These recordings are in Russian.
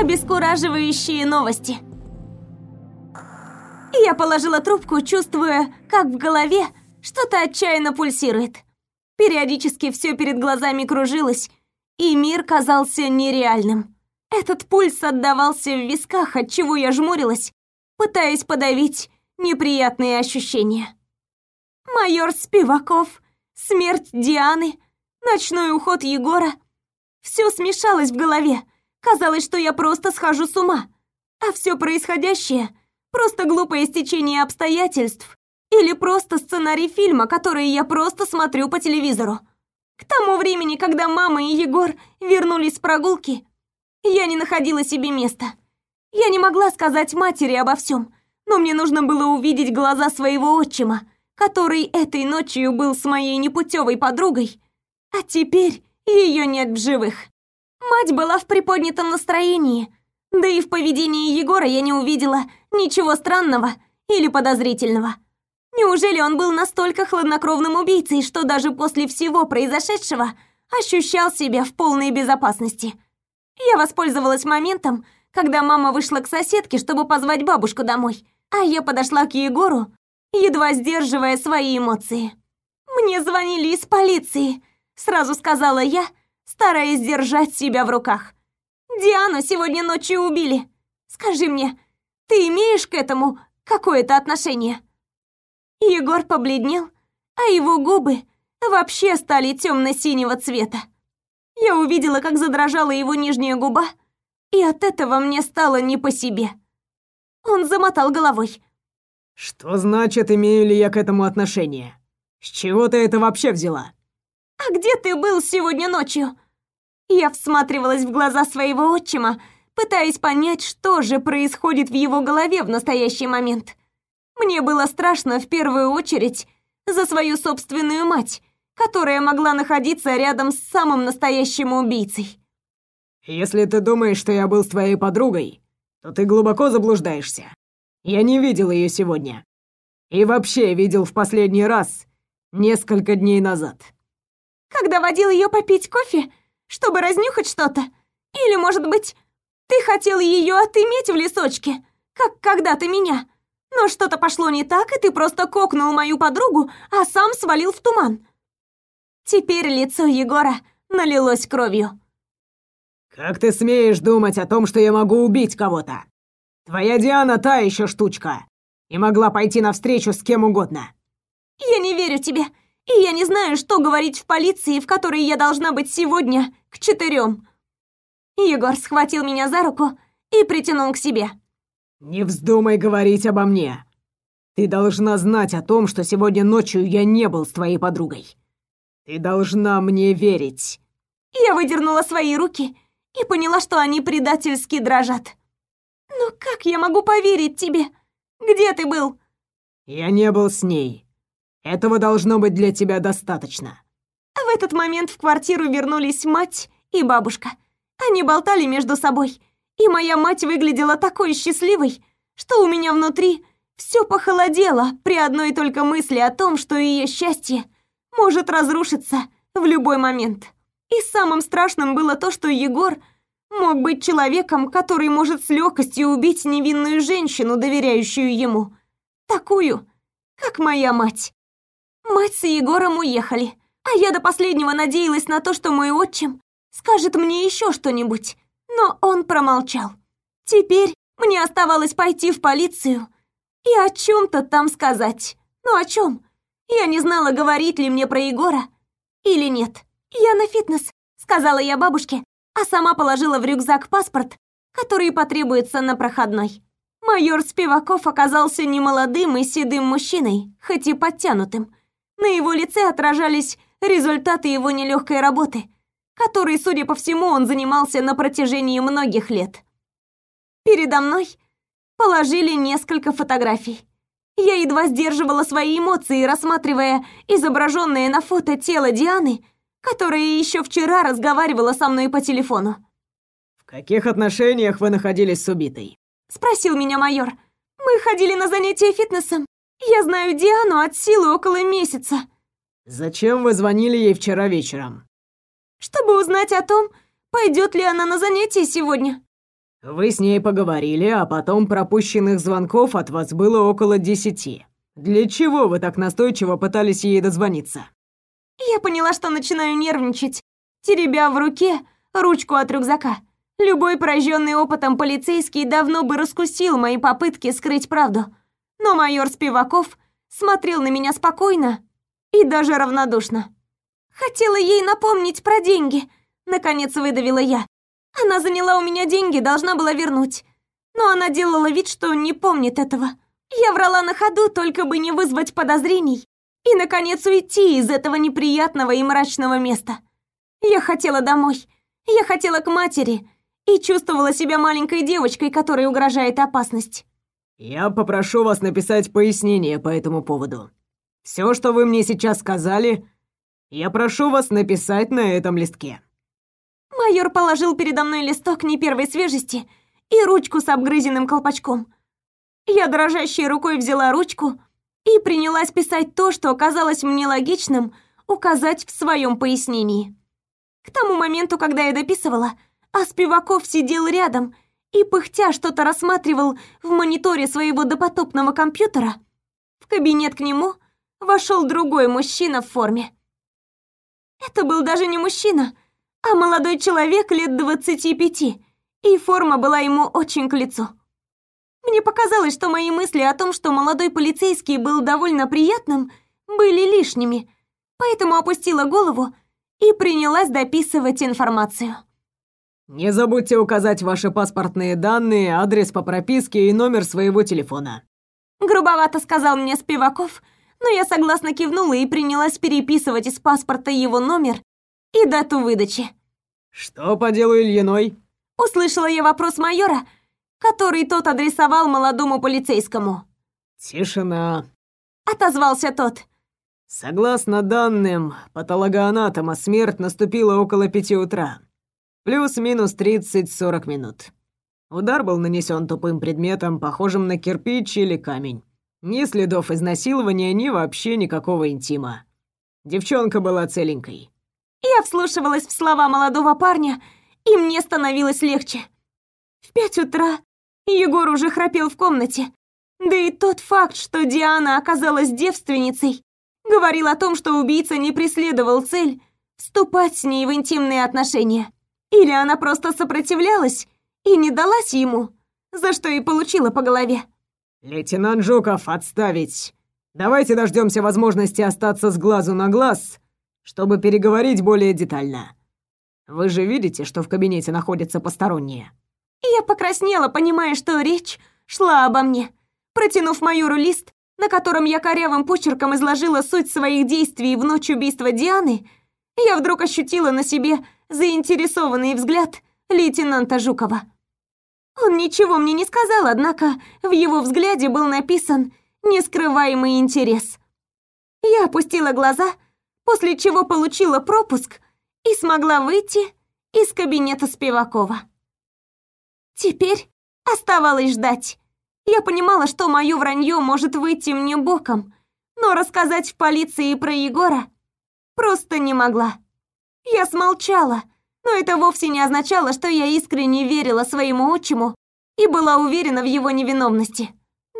Обескураживающие новости. Я положила трубку, чувствуя, как в голове что-то отчаянно пульсирует. Периодически все перед глазами кружилось, и мир казался нереальным. Этот пульс отдавался в висках, от чего я жмурилась, пытаясь подавить неприятные ощущения. Майор Спиваков, смерть Дианы, ночной уход Егора. Все смешалось в голове. Казалось, что я просто схожу с ума. А все происходящее — просто глупое стечение обстоятельств или просто сценарий фильма, который я просто смотрю по телевизору. К тому времени, когда мама и Егор вернулись с прогулки, я не находила себе места. Я не могла сказать матери обо всем, но мне нужно было увидеть глаза своего отчима, который этой ночью был с моей непутевой подругой, а теперь ее нет в живых. Мать была в приподнятом настроении, да и в поведении Егора я не увидела ничего странного или подозрительного. Неужели он был настолько хладнокровным убийцей, что даже после всего произошедшего ощущал себя в полной безопасности? Я воспользовалась моментом, когда мама вышла к соседке, чтобы позвать бабушку домой, а я подошла к Егору, едва сдерживая свои эмоции. «Мне звонили из полиции», — сразу сказала я, стараясь держать себя в руках. «Диану сегодня ночью убили. Скажи мне, ты имеешь к этому какое-то отношение?» Егор побледнел, а его губы вообще стали темно-синего цвета. Я увидела, как задрожала его нижняя губа, и от этого мне стало не по себе. Он замотал головой. «Что значит, имею ли я к этому отношение? С чего ты это вообще взяла?» «А где ты был сегодня ночью?» Я всматривалась в глаза своего отчима, пытаясь понять, что же происходит в его голове в настоящий момент. Мне было страшно в первую очередь за свою собственную мать, которая могла находиться рядом с самым настоящим убийцей. «Если ты думаешь, что я был с твоей подругой, то ты глубоко заблуждаешься. Я не видел ее сегодня. И вообще видел в последний раз несколько дней назад». «Когда водил ее попить кофе, чтобы разнюхать что-то? Или, может быть, ты хотел ее отыметь в лесочке, как когда-то меня?» Но что-то пошло не так, и ты просто кокнул мою подругу, а сам свалил в туман. Теперь лицо Егора налилось кровью. Как ты смеешь думать о том, что я могу убить кого-то? Твоя Диана та еще штучка и могла пойти навстречу с кем угодно. Я не верю тебе, и я не знаю, что говорить в полиции, в которой я должна быть сегодня к четырем. Егор схватил меня за руку и притянул к себе. «Не вздумай говорить обо мне. Ты должна знать о том, что сегодня ночью я не был с твоей подругой. Ты должна мне верить». Я выдернула свои руки и поняла, что они предательски дрожат. «Но как я могу поверить тебе? Где ты был?» «Я не был с ней. Этого должно быть для тебя достаточно». В этот момент в квартиру вернулись мать и бабушка. Они болтали между собой – и моя мать выглядела такой счастливой, что у меня внутри все похолодело при одной только мысли о том, что ее счастье может разрушиться в любой момент. И самым страшным было то, что Егор мог быть человеком, который может с легкостью убить невинную женщину, доверяющую ему. Такую, как моя мать. Мать с Егором уехали, а я до последнего надеялась на то, что мой отчим скажет мне еще что-нибудь но он промолчал. Теперь мне оставалось пойти в полицию и о чем-то там сказать. Ну о чем? Я не знала, говорить ли мне про Егора или нет. «Я на фитнес», — сказала я бабушке, а сама положила в рюкзак паспорт, который потребуется на проходной. Майор Спиваков оказался немолодым и седым мужчиной, хоть и подтянутым. На его лице отражались результаты его нелегкой работы, которой, судя по всему, он занимался на протяжении многих лет. Передо мной положили несколько фотографий. Я едва сдерживала свои эмоции, рассматривая изображенное на фото тело Дианы, которая еще вчера разговаривала со мной по телефону. «В каких отношениях вы находились с убитой?» — спросил меня майор. «Мы ходили на занятия фитнесом. Я знаю Диану от силы около месяца». «Зачем вы звонили ей вчера вечером?» чтобы узнать о том, пойдет ли она на занятия сегодня. Вы с ней поговорили, а потом пропущенных звонков от вас было около десяти. Для чего вы так настойчиво пытались ей дозвониться? Я поняла, что начинаю нервничать, теребя в руке ручку от рюкзака. Любой пораженный опытом полицейский давно бы раскусил мои попытки скрыть правду. Но майор Спиваков смотрел на меня спокойно и даже равнодушно. Хотела ей напомнить про деньги, наконец выдавила я. Она заняла у меня деньги, должна была вернуть. Но она делала вид, что не помнит этого. Я врала на ходу, только бы не вызвать подозрений и, наконец, уйти из этого неприятного и мрачного места. Я хотела домой. Я хотела к матери и чувствовала себя маленькой девочкой, которой угрожает опасность. Я попрошу вас написать пояснение по этому поводу. Все, что вы мне сейчас сказали, я прошу вас написать на этом листке. Майор положил передо мной листок не первой свежести и ручку с обгрызенным колпачком. Я дрожащей рукой взяла ручку и принялась писать то, что казалось мне логичным указать в своем пояснении. К тому моменту, когда я дописывала, а Спиваков сидел рядом и пыхтя что-то рассматривал в мониторе своего допотопного компьютера, в кабинет к нему вошел другой мужчина в форме. Это был даже не мужчина, а молодой человек лет двадцати пяти, и форма была ему очень к лицу. Мне показалось, что мои мысли о том, что молодой полицейский был довольно приятным, были лишними, поэтому опустила голову и принялась дописывать информацию. Не забудьте указать ваши паспортные данные, адрес по прописке и номер своего телефона. Грубовато сказал мне Спиваков, но я согласно кивнула и принялась переписывать из паспорта его номер и дату выдачи. Что по делу Ильиной? Услышала я вопрос майора, который тот адресовал молодому полицейскому. «Тишина», — отозвался тот. «Согласно данным патологоанатома, смерть наступила около пяти утра. Плюс-минус 30-40 минут. Удар был нанесен тупым предметом, похожим на кирпич или камень. Ни следов изнасилования, ни вообще никакого интима. Девчонка была целенькой». Я вслушивалась в слова молодого парня, и мне становилось легче. В пять утра Егор уже храпел в комнате. Да и тот факт, что Диана оказалась девственницей, говорил о том, что убийца не преследовал цель вступать с ней в интимные отношения. Или она просто сопротивлялась и не далась ему, за что и получила по голове. «Лейтенант Жуков, отставить! Давайте дождемся возможности остаться с глазу на глаз, чтобы переговорить более детально. Вы же видите, что в кабинете находятся посторонние?» Я покраснела, понимая, что речь шла обо мне. Протянув майору лист, на котором я корявым почерком изложила суть своих действий в ночь убийства Дианы, я вдруг ощутила на себе заинтересованный взгляд лейтенанта Жукова. Он ничего мне не сказал, однако в его взгляде был написан нескрываемый интерес. Я опустила глаза, после чего получила пропуск и смогла выйти из кабинета Спивакова. Теперь оставалось ждать. Я понимала, что моё вранье может выйти мне боком, но рассказать в полиции про Егора просто не могла. Я смолчала, но это вовсе не означало, что я искренне верила своему отчиму и была уверена в его невиновности.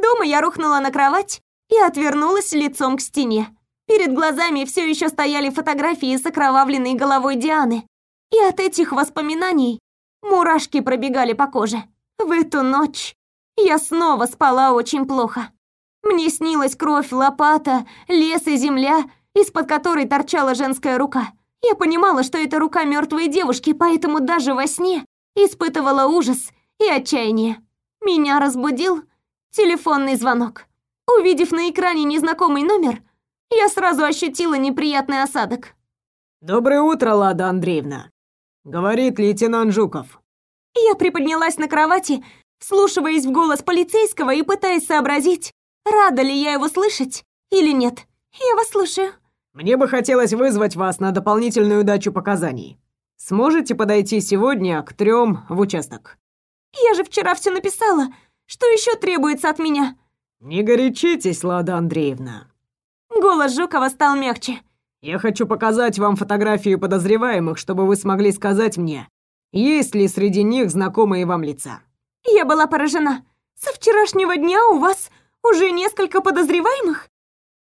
Дома я рухнула на кровать и отвернулась лицом к стене. Перед глазами все еще стояли фотографии с окровавленной головой Дианы. И от этих воспоминаний Мурашки пробегали по коже. В эту ночь я снова спала очень плохо. Мне снилась кровь, лопата, лес и земля, из-под которой торчала женская рука. Я понимала, что это рука мертвой девушки, поэтому даже во сне испытывала ужас и отчаяние. Меня разбудил телефонный звонок. Увидев на экране незнакомый номер, я сразу ощутила неприятный осадок. «Доброе утро, Лада Андреевна», Говорит лейтенант Жуков. Я приподнялась на кровати, вслушиваясь в голос полицейского и пытаясь сообразить, рада ли я его слышать или нет. Я вас слушаю. Мне бы хотелось вызвать вас на дополнительную дачу показаний. Сможете подойти сегодня к трем в участок? Я же вчера все написала. Что еще требуется от меня? Не горячитесь, Лада Андреевна. Голос Жукова стал мягче. Я хочу показать вам фотографии подозреваемых, чтобы вы смогли сказать мне, есть ли среди них знакомые вам лица. Я была поражена. Со вчерашнего дня у вас уже несколько подозреваемых?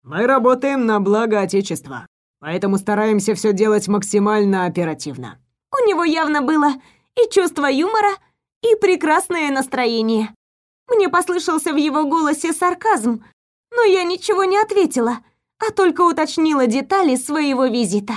Мы работаем на благо Отечества, поэтому стараемся все делать максимально оперативно. У него явно было и чувство юмора, и прекрасное настроение. Мне послышался в его голосе сарказм, но я ничего не ответила, а только уточнила детали своего визита.